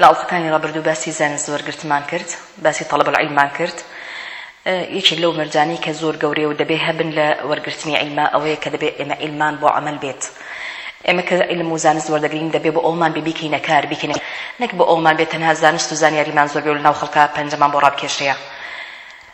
لە ئەڵقەکانی ڕابردوو باسی زانست وەرگرتمان کرد، باسی طلب العلممان کرد، یەکێک لەو مەرجانەی کە زۆر گەورەیە و دەبێ هەبن لە وەرگرتنی عیلما ئەوەیە کە دەبێ ئێمە عیلمان بۆ عەمەل بێت. ئێمە کە عیلم و زانست وەردەگرین دەبێ بۆ ئەومان بێ بیکەینە کار بیکەینە نەک بۆ ئەومان بێ تەنها زانست و زانیاریمان زۆر بێ و لەناو خەڵکا پەنجەمان بۆ ڕابکێشێ.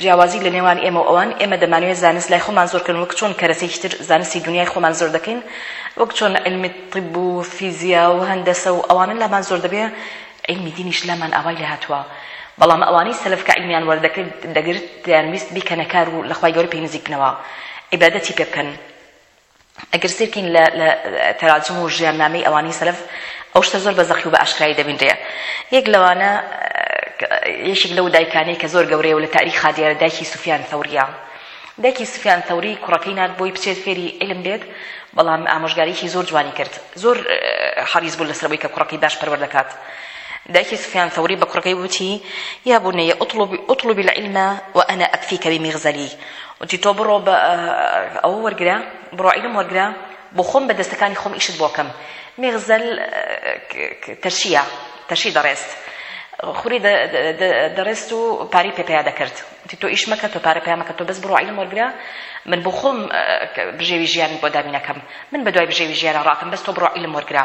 جیاوازی لە نێوان ئێمە و ئەوان، ئێمە دەمانەوێت زانست لای خۆمان زۆر کەن وەک چۆن کەرەسەیەکی تر زانستی دونیای خۆمان زۆر دەکەین وەک چۆن عیلمی طیب و فیزیا و هەندەسە و ئەوانە لامان زۆر دەبێ عیلمی دینیش لامان ئاوای لێ هاتووە بەڵام ئەوانەی سەلەف کە عیلمیان وەردەکرد دەگرت دەیانویست بیکەنە کار و لە خوای گەورە پێی نزیک بنەوە عیبادەتی پێ بکەن ئەگەر سەیر کەین لە لە تەراجم و ژیاننامەی ئەوانی سەلەف ئەو شتە زۆر بە زەقی و بە ئاشکرایی دەبینرێ یەک لەوانە یەکێک لەو دایکانەی کە زۆر گەورەیە و لە تاریخا دیارە دایکی سوفیان ثەوریە دایکی سوفیان ثەوری کوڕەکەی نارد بۆی بچێت فێری علم بێت بەڵام ئامۆژگاریکی زۆر جوانی کرد زۆر حەریز بوو لەسەر بووی کە کوڕەکەی باش پەروەر دەکات دایکی سفیان ثەوری بە کوڕەکەی وتی یا بنیە اطلب اطلب العلم وانا اكفيك بمغزلي وتی تۆ بڕۆ بە ئەوە وەرگرە بڕۆ عیلم وەرگرە بۆ خۆم بە دەستەکانی خۆم ئیشت بۆ کەم میغزەل تەرشیە تەرشی دەڕێست خوری دەڕێست و پاری پێ پیا دەکرد وتی تۆ ئیش مەکە تۆ پارە پیا مەکە تۆ بەس بڕۆ عیلم وەرگرە من بۆ خۆم بژێوی ژیان بۆ دابینەکەم من بە دوای بژێوی ژیانە ڕاتم بەس تۆ بڕۆ عیلم وەرگرە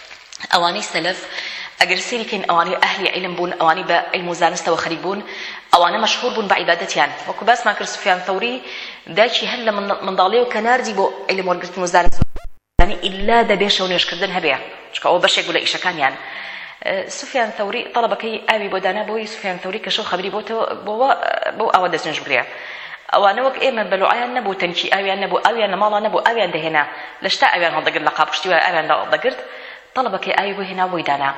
ئەوانەی سەلەف ئەگەر سەیری کەین ئەوانەی ئەهلی عیلم بوون ئەوانەی بە عیلم و زانستەوە خەریک بوون ئەوانە مەشهور بوون بە عیبادەتیان وەکو باسمان کرد سفیان ثەوری دایکی هەر لە منداڵیەوە کە ناردی بۆ عیلم وەرگرتن و زانست یعنی ئیلا دەبێ شەو نوێژکردن هەبێ چونکە ئەوە بەشێک بوو لە ئیشەکانیان سفیان ثەوری طلبەکەی ئاوی بۆ دانا بۆی سفیان ثەوری کە شەو خەبری بۆتەوە بۆوە بۆ ئاوە دەست نوێژ بگرێ ئەوانە وەک ئێمە بەلوعیان نەبوو تەنکی ئاویان نەبوو ئاویان لە ماڵا نەبوو ئاویان دەهێنا لە شتا ئاویان هەڵدەگرت لە قاپ شتی وای ئاویان هەڵدەگرت تەڵەبەکەی ئاوی بۆ هێنا بۆی دانا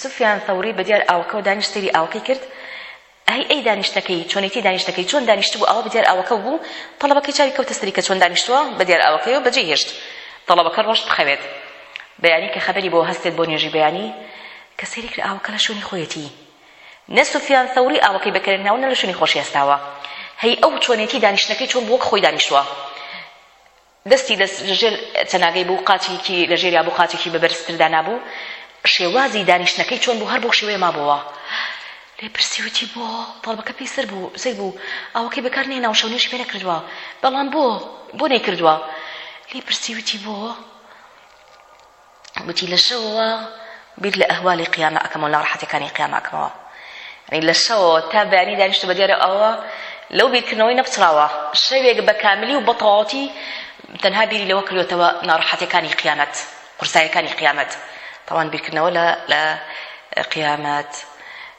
سفیان ثەوری بەدیار ئاوەکەەوە دانیشت سەیری ئاوەکەی کرد ئەی ئەی دانیشتەکەی چۆنێتی دانیشتەکەی چۆن دانیشت بوو ئەوە بەدیار ئاوەکە بوو تەڵەبەکەی چاوی کەوتە سەری کە چۆن دانیشتووە بەدیار ئاوەکەی و بەجێ هێشت تەڵەبەکە ڕۆژ بخەوێت بەیانی کە خەبەری بۆ هەستێت بۆ نوێژی بەیانی کە سەیری کرد ئاوەکە لە شوێنی خۆیەتی نە سوفیان ثەوری ئاوەکەی بەکەرێ ناوە نە لە شوێنی خۆشی هەستاوە هەی ئەو چۆنێتی دانیشتنەکەی چۆن بوو وەک خۆی دانیشتووە دەستی لە ژێر چەناگەی بوو قاچێکی لە ژێریا بوو قاچێکی بە بەرزتر دانابوو شێوازی دانیشتنەکەی چۆن بوو هەر بەو شێوەیە مابووەوە لێ پرسی وتی بۆ تەڵبەکە پێی سەر بوو سەر بوو ئەوەکەی بەکار نیە ناو شەو نوێژی پێ نەکردووە بەڵام بۆ بۆ نەیکردووە لێ پرسی وتی بۆ گوتی لە شەوەوە بیر لە ئەهوالی قیامە ئەکەم و ناڕەحەتیەکانی قیامە ئەکەمەوە یعنی لە شەوەوە تا بەیانی دانیشتو بە دیارە ئەوە لەو بیرکردنەوەی نەپچڕاوە شەوێک بە کاملی و بەتەواوەتی تەنها بیری لەوە کردوێتەوە ناڕەحەتیەکانی قیامەت قورسایەکانی قیامەت تاوان بیرکردنەوە لە لە قیامەت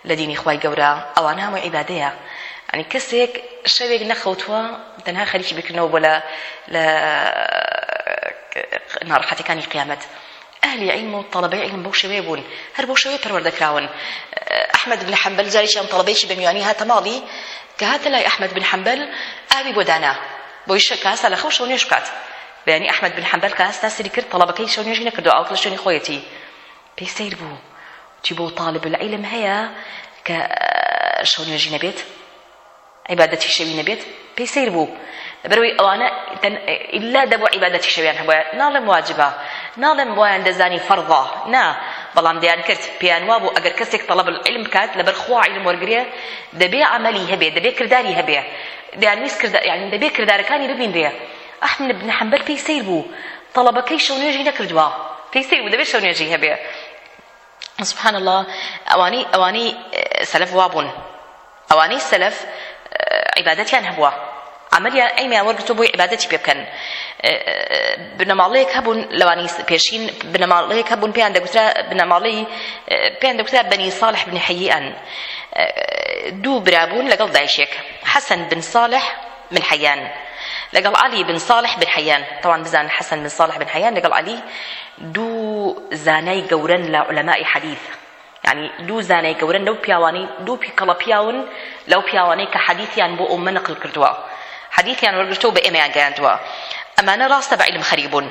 لە دینی خوای گەورە ئەوانە هەمووی عیبادەیە ئەنی کەسێک شەوێک نەخەوتووە تەنها خەریکی بیرکردنەوە بۆ لە لە ناڕەحەتیەکانی قیامەت. ئەهلی عیلم و تەڵەبەی عیلم بەو شێوەیە بوون، هەر بەو شێوەیە پەروەردە کراون. ئەحمەد بن حەنبەل جارێکیان تەڵەبەیەکی بە میوانی هاتە ماڵی، کە هاتە لای ئەحمەد بن حەنبەل ئاوی بۆ دانا، بۆی شە کە هەستا لە خەو شەونوێژ بکات. بەیانی ئەحمەد بن حەنبەل کە هەستا سەیری کرد تەڵەبەکەی شەونوێژی نەکردووە ئاوەکە لە شوێنی خۆیەتی. پێی سەیر بوو، وتی بۆ تاڵیب العیلم هەیە کە شەونوێژی نەبێت؟ عیبادەتی شەوی نەبێت پێی سەیر بوو لەبەرەوەی ئەوانە تەن ئیلا دەبوو عیبادەتی شەویان هەبوایە ناڵێم واجبە ناڵێم وایان دەزانی فەرضە نا بەڵام دەیان کرد پێیان وابوو ئەگەر کەسێک طلب العلم بکات لەبەر خوا علم وەرگێ دەبێ عملی هەبێ دەبێ کرداری هەبێ دەیان ویست کرد یعنی دەبێ کردارەکانی ببینرێ ئەحمد بن حنبل پێی سەیر بوو طلبەکەی شەونێژی نەکردووە پێی سەیر بوو دەبێ شەونێژی هەبێ سبحان اللە ئەوانەی ئەوانەی سەلەف وابوون ئەوانەی سەلەف عیبادەتیان هەبووە عملیان ئەیمیان وەرگتو بۆی عبادەتی پێ بکەن بنەماڵەیەک هەبوون لەوانی پێشین بنەماڵەیەک هەبوون پێیان دەگوترا بنەماڵەی پێیان دەگوترا بەنی صالح بن حەییان دوو برابوون لەگەڵ دایشێک حەسەن بن صالح بن حەیان لەگەڵ عەلی بن ساڵح بن حەیان تاوان بزانە حەسەن بن ساڵح بن حەیان لەگەڵ عەلی دوو زانای گەورەن لە عولەمای حەدیث یعنی دوو زانای گەورەن لەو پیاوانی دوو پیکەڵە پیاون لەو پیاوانەی کە حەدیثیان بۆ ئەومە نقل کردووە حەدیثیان وەرگرتەوە بە ئێمەیان گەیاندووە ئەمانە ڕاستە بە علم خەری بوون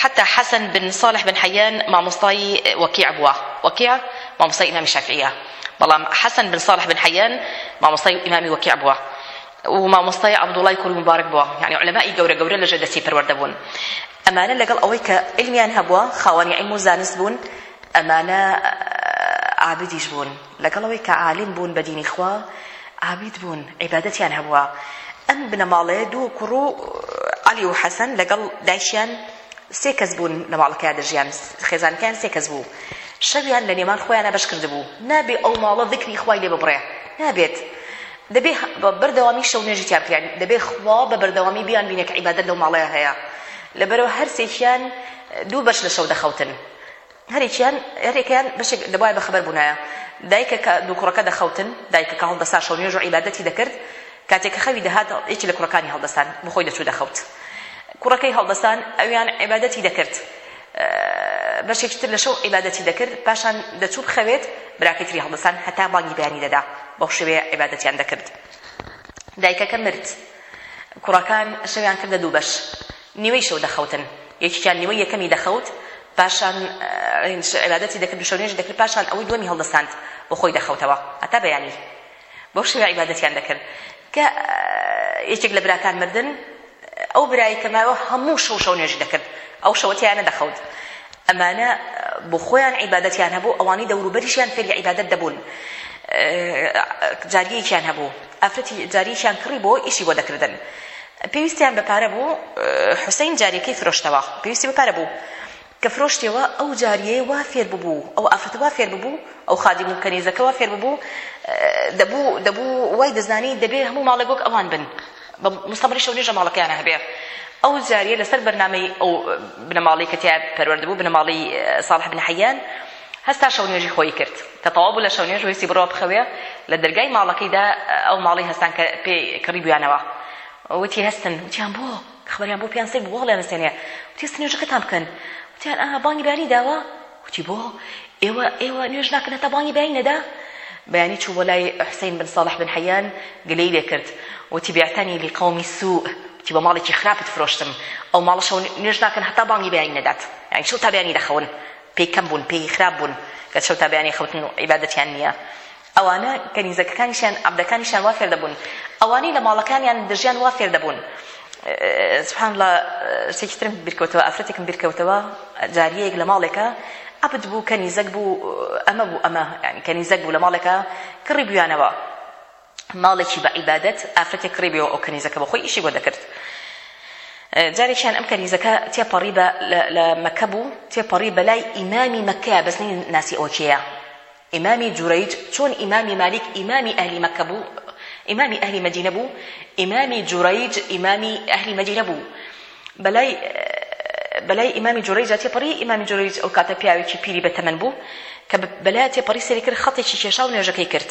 حتا حەسەن بن صالح بن حەیان مامۆستای وەکیع بووە وەکیع مامۆستای ئیمامی شافعیە بەڵام حەسەن بن صالح بن حەیان مامۆستای ئیمامی وەکیع بووە و مامۆستای عەبدوڵای کوڕی موبارەک بووە یعنی عولەمائی گەورە گەورە لەژێر دەستی پەروەردە بوون ئەمانە لەگەڵ ئەوەی کە علمیان هەبووە خاوەنی علم و زانست بوون ئەمانە عابدیش بوون لەگەڵ ئەوەی کە عالم بوون بە دینی خوا عابد بوون عیبادەتیان هەبووە ئەم بنەماڵەیە دوو کوڕ و عەلی و حەسەن لەگەڵ دایکیان سێ کەس بوون لە ماڵەکەیا دەژیان خێزانەکەیان سێ کەس بوو شەویان لە نێوان خۆیانە بەش کردبوو نابێ ئەو ماڵە ذکری خوای لێ ببڕێ نابێت دەبێ بەردەوامی شەو نوێژی تیا بکرێن دەبێ خوا بە بەردەوامی بیان بینێک عیبادەت لەو ماڵەیە هەیە لەبەرەوە هەرسێکیان دوو بەش لە شەو دەخەوتن هەرێکیان هەرێکەیان بەشێک دەبوایە بەخەبەر بوونایە دایکە کە دوو کوڕەکە دەخەوتن دایکە کە هەڵدەسا شەو نوێژ و عیبادەتی دەکرد کاتێک کە خەوی دەهات یەکی لە کوڕەکانی هەڵدەسان بخۆی دەچوو دەخەوت کوڕەکەی هەڵدەسان ئەویان عیبادەتی دەکرد بەشێکی تر لە شەو عیبادەتی دەکرد پاشان دەچوو بخەوێت براکەی تری هەڵدەسان هەتا بانگی بەیانی دەدا بەو شوێ عیبادەتیان دەکرد دایکەکە مرد کوڕەکان شەویان کردە دوو بەش. نیوەی شەو دەخەوتن. یەکێکیان نیوەی یەکەمی دەخەوت، پاشان عیبادەتی دەکرد و شەونوێژی دەکرد، پاشان ئەوەی دووەمی هەڵدەستاند و خۆی دەخەوتەوە. هەتا بەیانی بەو شێوە عیبادەتیان دەکرد. کە یەکێک لە براکان مردن، ئەو برایەی کە مایەوە هەموو شەو شەونوێژی دەکرد، ئەو شەوە تیا نەدەخەوت. ئەمانە بۆ خۆیان عیبادەتیان هەبوو، ئەوانەی دەوروبەریشیان فێری عیبادەت دەبوون. جارییەکیان هەبوو. ئافرەتی جاریەکیان کڕی بۆ ئیشی بۆ دەکردن پێویستیان بە پارە بوو حوسەین جاریەکەی فرۆشتەوە پێویستی بە پارە بوو کە فرۆشتەوە ئەو جاریەیە وا فێر ببوو ئەو ئافرەتە وا فێر ببوو ئەو خادی بوو کەنیزەکە وا فێر ببوو دەبوو دەبوو وای دەزانی دەبێ هەموو ماڵێک وەک ئەوان بن بە مستەمەری شەو نوێژە ماڵەکەیانە هەبێ ئەو جاریە لەسەر بەرنامەی ئەو بنەماڵەی کە تیا پەروەردە بوو بنەماڵەی ساڵح بن حەیان هەستا شەو نوێژی خۆیی کرد کە تەواو بوو لە شەو نوێژ ویستی بڕوا بخەوێ لە دەرگای ماڵەکەی دا ئەو ماڵەی هەستان کە پێ کڕی بویانەوە وتی هەستن وتیان بۆ خبریان بۆ پیان سەیر بوو هەڵیان نسێنێ وتی هەستن نوێژەکەتان بکەن وتیان ئا بانگی بانی داوە وتی بۆ ئێوە ئێوە نوێژ ناکەن هەتا بانگی بانی نەدا بەیانی چوو بۆ لای حسین بن صالح بن حیان گلەی لێ کرد وتی بیعتنی لقومی سوء وتی بە ماڵێکی خراپت فرۆشتم ئەو ماڵەشەو نوێژ ناکەن هەتا بانگی بەیانی نەدات یعنی چڵ تا بەیانی دەخەون پێی کەم بوون پێی خراپ بوون کە شەو تا بەیانی خەوتن و عیبادەتیان نییە ئەوانە کەنیزەکەکانیشیان عەبدەکانیشیان وا فێر دەبوون ئەوانەی لە ماڵەکانیان دەژیان وا فێر دەبوون سبحان الله شتێکی ترم بیرکەوتەوە ئافرەتێکم بیرکەوتەوە جاریەیەک لە ماڵێکە عبد بوو کەنیزەک بوو ئەمە بوو ئەمە ینی کەنیزەک بوو لە ماڵێکە کڕی بویانەوە ماڵێکی بە عیبادەت ئافرەتێک کڕی بێەوە ئەو کەنیزەکە بەخۆی ئیشی بۆ دەکرد جارێکیان ئەم کەنیزەکە تێپەڕی بە لە مەکە بوو تێپەڕی بەلای ئیمامی مەکەیە بەس ناسی ئەوکێە ئیمامی جورەیج چۆن ئیمامی مالیک ئیمامی ئەهلی مەکە بوو ئیمامی ئەهلی مەدینە بوو ئیمامی جورەیج ئیمامی ئەهلی مەدینە بوو بەلای بەلای ئیمامی جورەیج تێپەڕی ئیمامی جورەیج ئەو کاتە پیاوێکی پیری بەتەمەن بوو کە بەلای تێپەڕی سەری کرد خەتێکی کێشا و نوێژەکەی کرد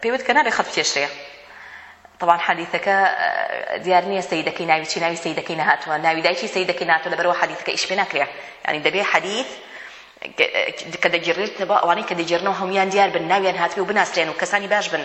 پێی وت کە نابێ خەت بکێشرێ طبعا حەدیثەکە دیار نییە سیدەکەی ناوی چی ناوی سیدەکەی نەهاتووە ناوی دایکی سیدەکەی ناتوە لەبەرەوە حەدیثەکە ئیش پێ ناکرێ یعنی دەبێ حەدیث کە دەگیرێتەوە ئەوانەی کە دەگیرنەوە هەمویان دیار بن ناویان هاتبێ و بناسرێن و کەسانی باش بن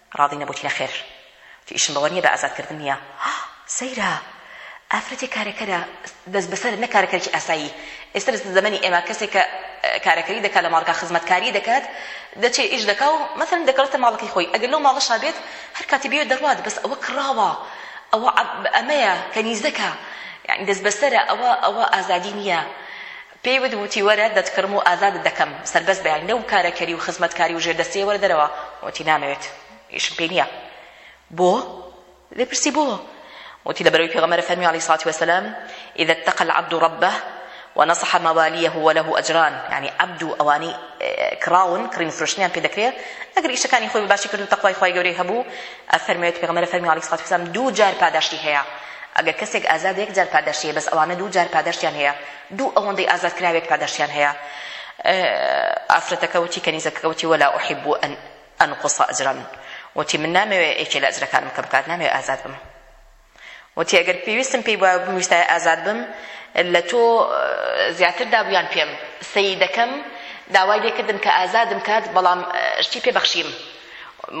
ڕاضی نەبووت نەخێر تو ئیشم بەوە نیە بە ئازاد کردن نیە ها سەیرە ئافرەتێک کارەکەرە بەس بەسەر نەک کارەکەرێکی ئاسایی ئێستا لە زەمەنی ئێمە کەسێک کە کارەکەری دەکات لە ماڵگا خزمەتکاری دەکات دەچێ ئیش دەکا و مەسەن دەگەڵێتە ماڵەکەی خۆی ئەگەر لەو ماڵەشا بێت هەر کاتی بێت دەڕوات بەس ئەوە کڕاوە ئەوە ئەمەیە کەنیزەکە یعنی دەست بەسەرە ئەوە ئەوە ئازادی نییە پێی وت وتی وەرە دەتکڕم و ئازادت دەکەم سەربەست بە یانی لەو کارە کەری و خزمەت کاری و ژێر دەستیە وەرە دەرەوە وتی نامەوێت ئیشم پێ نیە بۆ لێ پرسی بۆ وتی لەبەرەوەی پێغەمبەر فەرمی علی صلات وسلام اذا اتقى العبد ربه ونصح موالیه وله اجران یعنی عبد و ئەوانی کراون کڕین فرۆشتنیان پێ دەکرێت ئەگەر ئیشەکانی خۆی باشی کرد و تەقوای خوای گەورەی هەبوو ئەفەرمێت پێغەمبەر فەرمی علی صلات وسلام دوو جار پاداشتی هەیە ئەگەر کەسێک ئازادە یەک جار پاداشتی هەیە بەس ئەوانە دوو جار پاداشتیان هەیە دوو ئەوەندەی ئازادکراوێک پاداشتیان هەیە ئافرەتەکە وتی کەنیزەکەکە وتی ولا احب ان انقص اجرا وتی من نامەوێ یەکێ لە ئەجرەکانم کەم بکات نامەوێ ئازاد بم وتی ئەگەر پێویستم پێی وایە بمویستایە ئازاد بم لە تۆ زیاتر دابویان پێم سیدەکەم داوای لێکردم کە ئازادم کات بەڵام شتی پێ بەخشیم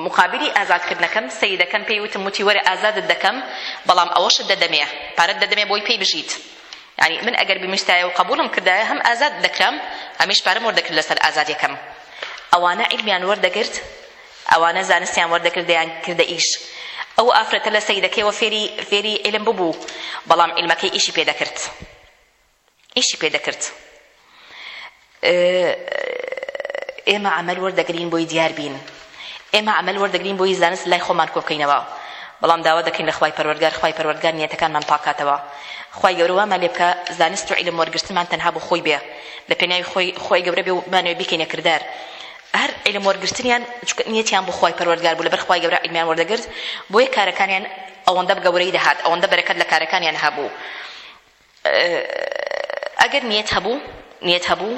مقابلی ئازادکردنەکەم سیدەکەم پێی وتم وتی وەرە ئازادت دەکەم بەڵام ئەوەشت دەدەمێ پارەت دەدەمێ بۆی پێی بژیت یانی من ئەگەر بمویستایە و قەبووڵم کردایە هەم ئازاد دەکرام هەمیش پارەم وەردەگرت لەسەر ئازادیەکەم ئەوانە عیلمیان وەردەگرت ئەوانە زانستیان وەردەگرت دەیان کردە ئیش ئەو ئافرەتە لە سەیدەکەیەوە فێری فێری عیلم ببوو بەڵام عیلمەکەی ئیشی پێدەکرد ئیشی پێدەکرد ئێمە عەمەل وەردەگرین بۆی دیار بین ئێمە عەمەل وەردەگرین بۆی زانست لای خۆمان کۆبکەینەوە بەڵام داوا دەکەین لە خوای پەروەردگار خوای پەروەردگار نیەتەکانمان پاکاتەوە خوای گەورە وامان لێ بکە زانست و عیلم وەرگرتمان تەنها بۆ خۆی بێ لە پێناوی خۆی خوای گەورە بێ و بانوێ بیکەینە کردار هەر عیلم وەرگرتنیان نیەتیان بۆ خوای پەروەردگار بوو لەبەر خوای گەورە عیلمیان وەردەگرت بۆیە کارەکانیان ئەوەندە بگەورەی دەهات ئەوەندە بەرەکەت لە کارەکانیان هەبوو ئەگەر نیەت هەبوو نیەت هەبوو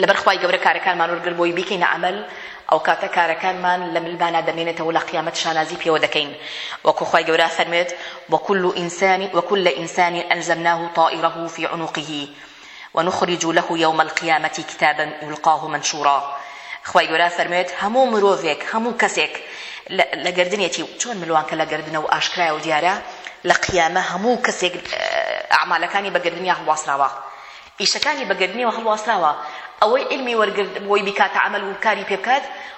لەبەر خوای گەورە کارەکانمان وەرگر بۆی بیکەینە عەمەل ئەو کاتە کارەکانمان لە ملمانا دەمێنێتەوە لە قیامەت شانازی پێوە دەکەین وەکو خوای گەورە فەرمێت وەکل ئینسانی وەکل ئینسانی ئەلزەمناه طائره فی عنقه ونخرج له یوم القیامە کتابا یلقاه منشورا خوای گەورە ئەفەرموێت هەموو مرۆڤێک هەموو کەسێک لە گەردنێتی چۆن ملوانکە لە گەردنە و ئاشکرایە و دیارە لە قیامە هەموو کەسێک ئەعمالەکانی بە گەردنیا هەڵواسراوە ئیشەکانی بە گەردنیەوە هەڵواسراوە ئەوەی علمی وەرگرت بۆی بیکاتە عەمەل و کاری پێ بکات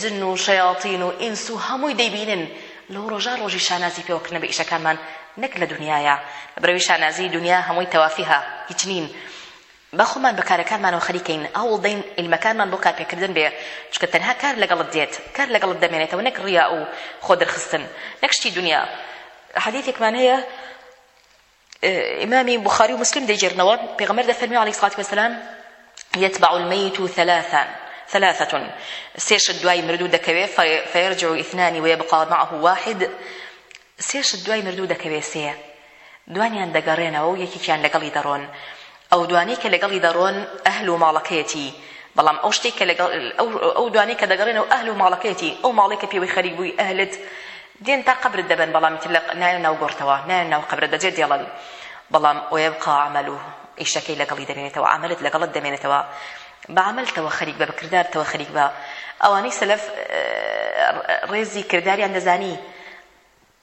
جن و شەیاتین و ئینس و هەمووی دەیبینن لەو ڕۆژە ڕۆژی شانازی پێوەکردنە بە ئیشەکانمان نەک لە دونیایە لەبرەوی شانازی دونیا هەمووی تەوافیهە هیچ نین با خۆمان بە کارەکانمانەوە خەریکەین هەوڵ دەین ئیلمەکانمان بۆ کارپێکردن بێ چونکە تەنها کار لەگەڵت دێت کار لەگەڵت دەمێنێتەوە نەک ڕیا و خۆ دەرخستن نەک شتی دونیا حەدیثێکمان هەیە ئیمامی بوخاری و موسلیم دەیگێڕنەوە، پێغەمبەر دەفەرموێ عەلەیهی سڵاوات وەسەلام، یتبع المیت ثلاثا، ثلاثە، سێ شت دوای مردوو دەکەوێ، فیرجع اثنان ویبقی معه واحد، سێ شت دوای مردوو دەکەوێ سێ، دوانیان دەگەڕێنەوە و یەکێکیان لەگەڵی دەڕۆن، ئەو دوانەی کە لەگەڵی دەڕۆن ئەهل و ماڵەکەیەتی، بەڵام ئەو شتەی کە لەگەڵ ئەو دوانەی کە دەگەڕێنەوە ئەهل و ماڵەکەیەتی، ئەو ماڵەی کە پێوەی خەریک بووی ئەهلت دێن تا قەبرت دەبەن بەڵام ئیتر لە نایەن ناو گۆڕتەوە، نایەن ناو قەبرت بەجێت دێڵن بەڵام ویبقا عمله ئیشەکەی لەگەڵی دەمێنێتەوە عەمەلت لەگەڵت دەمێنێتەوە بە عەمەلتەوە خەریک بە بە کردارتەوە خەریک بە ئەوانەی سەلەف ڕێزی کرداریان دەزانی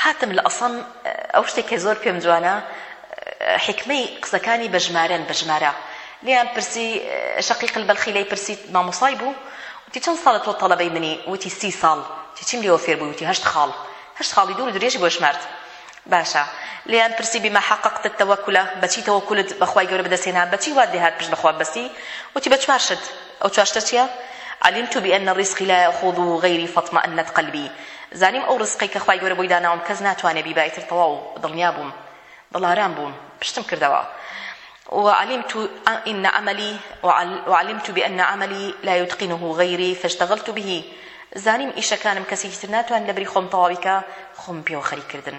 حاتم الاصم ئەو شتەی کە زۆر پێم جوانە حیکمەی قسەکانی بە ژمارەن بە ژمارە لێیان پرسی شقیق البلخی لێی پرسی مامۆسای بوو وتی چەند ساڵە تۆ تەڵەبەی منی وتی سی ساڵ تی چیم لێوە فێر بووی وتی هەشت خاڵ هەشت خاڵی دوور درێژی بۆ شمارد باشە لێیان پرسی بما حققت التوکل بەچی تەوەکولت بەخوای گەورە بەدەستێنا بەچی وات لێهات پشت بەخوا بەستی وتی بە چوار شت ئەو چوار شتە چییە علمت بأن رزقي لا يأخذه غيري فاطمأنت قلبي زانیم ئەو ڕزقەی کە خوای گەورە بۆی داناوم کەس ناتوانێ بیبا ئیتر تەواو دڵنیا بووم دڵارام بووم پشتم کردەوە وعلمت ان عملي وعلمت بان عملي لا يتقنه غيري فاشتغلت به زانیم ئیشەکانم کەسێکی تر ناتوان لەبری خۆم تەواویکە خۆم پێوە خەریکردن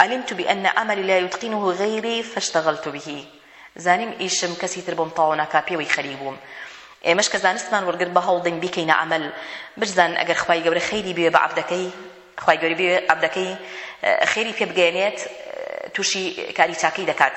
علمت بان عملی لا یتقنه غیری فاشتغلت به زانیم ئیشم کەسی تر بۆم تەواو ناکا پێوەی خەریک بووم ئێمەش کە زانستمان وەرگرت بە هەوڵدەین بیکەینە عەمەل بشزانن ئەگەر خوای گەورە خەیری بوێ بە عەبدەکەی خوای گەورە بوێ عەبدەکەی خێری پێ بگەیەنێت تووشی کاری چاکەی دەکات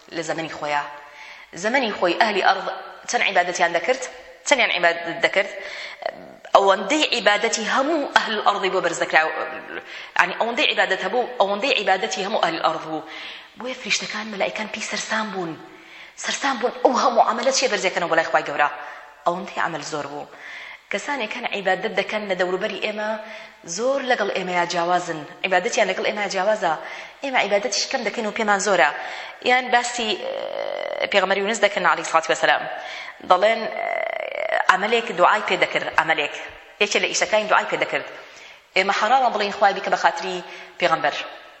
لە زەمەنی خۆیا زەمەنی خۆی ئەهلی ئەرض چەند عیبادەتیان دەکرد چەندیان عیبادەت دەکرد ئەوەندەی عیبادەتی هەموو ئەهل ئەرضی بۆ بەرز دەکرا ینی ئەوەندەی عیبادەت هەبوو ئەوەندەی عیبادەتی هەموو ئەهل ئەرض بوو بۆیە فریشتەکان مەلائکان پێی سەرسام بوون سەرسام بوون ئەو هەموو عملە چیە بەرزەکەنەوە بەلای خوای گەورە ئەوەندەی ئەمەل زۆر بوو کەسانێک هەن عیبادەت دەکەن لە دەوروبەری ئێمە زۆر لەگەڵ ئێمەیا جیاوازن عیبادەتیان لەگەڵ ئێمە جیاوازە ئێمە عیبادەتیش کەم دەکەین و پێمان زۆرە یان باسی پێغەمبەر یونس دەکەن علی سڵات وسلام دەڵێن عملێک دوعای پێ دەکرد عملێک یەکێ لە ئیشەکانی دوعای پێ دەکرد ئێمە حەرامە بڵین خوای بیکە بە خاتری پێغەمبەر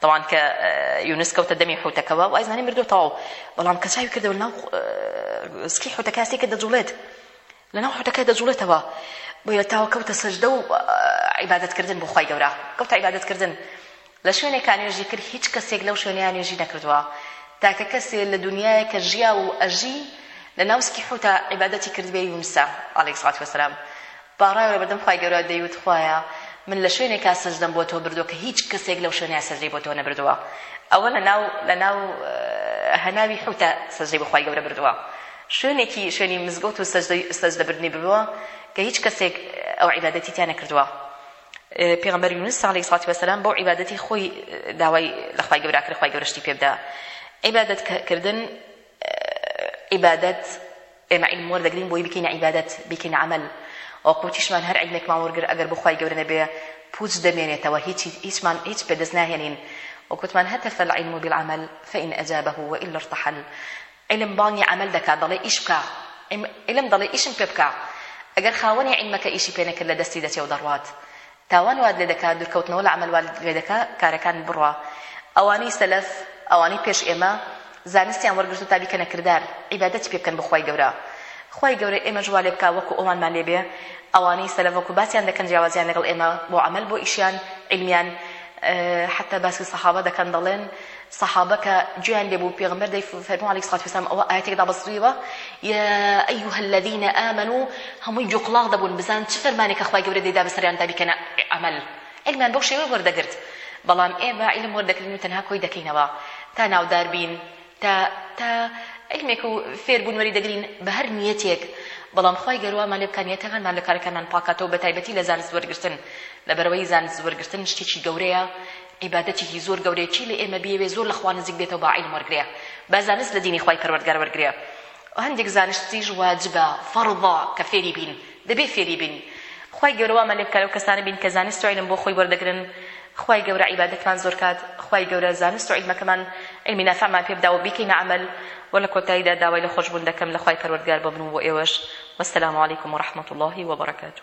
تاوان کە یونس کەوتە دەمی حوتەکەوە وای زانی مردووە تەواو بەڵام کە چاوی کردەوە لەناو سکی حوتەکە سێکە دەجوڵێت لەناو حوتەکە دەجوڵێتەوە بۆیە تاوە کەوتە سەجدە و عیبادەتکردن بۆ خی گەورە کەوتە عیبادەتکردن لە شوێنێکان نوێژی کرد هیچ کەسێک لەو شوێنیان نوێژی نەکردووە تاکە کەسێ لە دنیاە کە ژیا و ئەژی لە ناوسکی حوتە عیبادەتی کردبێ یونسە ئالیک سڵات وسلام با ڕای بە دەم خوای گەورە دەیوت خوایە من لە شوێنێکا سەجدەم بۆ تۆ بردوە کە هیچ کەسێک لەو شوێنەیا سەجدەی بۆ تۆ نەبردوە ئەوە لە ناو لە ناو هەناوی حوتە سەجدەی بۆ خوای گەورە بردوە شوێنێکی شوێنی مزگەوت و سەجدەی سەجدە بردنی بووە کە هیچ کەسێک ئەو عیبادەتی تیا نەکردوە پێغمبەر یونس علیه الصلاة والسلام بۆ عیبادەتی خۆی داوای لە خوای گەورە کرد خوای گەورە شتی پێ بدا عیبادەت کردن عیبادەت، ئێمە عیلم وەردەگرین بۆی بیکەینە عیبادەت، بیکەینە عەمەل، وەکو چیشمان هەر عیلمێکمان وەرگر ئەگەر بۆ خوای گەورە نەبێ پوچ دەمێنێتەوە هیچی هیچمان هیچ بەدەست ناهێنین، وەک وتمان هتف العلم بالعمل فان اجابه والا ارتحل، عیلم بانگی عەمەل دەکا دەڵێ ئیش بکە، عیلم دەڵێ ئیشم پێ بکە، ئەگەر خاوەنی عیلمەکە ئیشی پێ نەکرد لە دەستی دەچێ و دەڕوات، تاوان وات لێدەکا دورکەوتنەوە لە عەمەل وات لێدەکا کارەکان بڕوا ئەوانەی سەلەف ئەوانەی پێش ئێمە زانستیان وەرگرتوە تا بیکەنە کردار عیبادەتی پێ بکەن بۆ خوای گەورە خوای گەورە ئێمەش وا لێبکا وەکو ئەوانمان لێبێ ئەوانەی سەلەف وەکو باسیان دەکەن جیاوازیان لەگەڵ ئێمە بۆ عەمەل بۆ ئیشیان علمیان حەتا باسی سەحابە دەکەن دەڵێن صحابە کە گوێیان لێ بوو پێغەمبەر دەی فەرموو علیه الصلاة والسلام ئەوە ئایەتێک دابەزیوە یا ایها الذین آمنو هەمووی گوێ قوڵاغ دەبوون بزان چ فەرمانێک کە خوای گەورە دەیدا بەسەریان دا بیکەنە عەمەل علمیان بەو شێوەیە وەردەگرت بەڵام ئێمە علم وەردەگرین و تەنها کۆی دەکەینەوە تا ناودار بین تا تا علمێک و فێر بوون وەری دەگرین بە هەر نیەتێک بەڵام خوای گەروامان لێ بکان نیەتەکانمان لە کارەکانمان پاکاتەوە بە تایبەتی لە زانست وەرگرتن لەبەرەوەی زانست وەرگرتن شتێکی گەورەیە عیبادەتێکی زۆر گەورەیە کێ لە ئێمە بیەوێ زۆر لە خوا نزیک بێتەوە با عیلم وەرگرێ با زانست لە دینی خوای پەروەردگار وەرگرێ هەندێک زانشتیش واجبە فەڕضە کە فێری بین دەبێ فێری بین خوای گەورە وامان لێ بکا لەو کەسانە بین کە زانست و عیلم بۆ خۆی وەردەگرن خوای گەورە عیبادەتمان زۆر کات خوای گەورە زانست و عیلمەکەمان عیلمی نافعمان پێ بدا و بیکەینە عەمەل و لە کۆتاییدا داوای لە خۆشبوون دەکەم لە خوای پەروەردگار بۆ من و بۆ ئێوەش والسلام علیکم و رحمة الله وبرکاته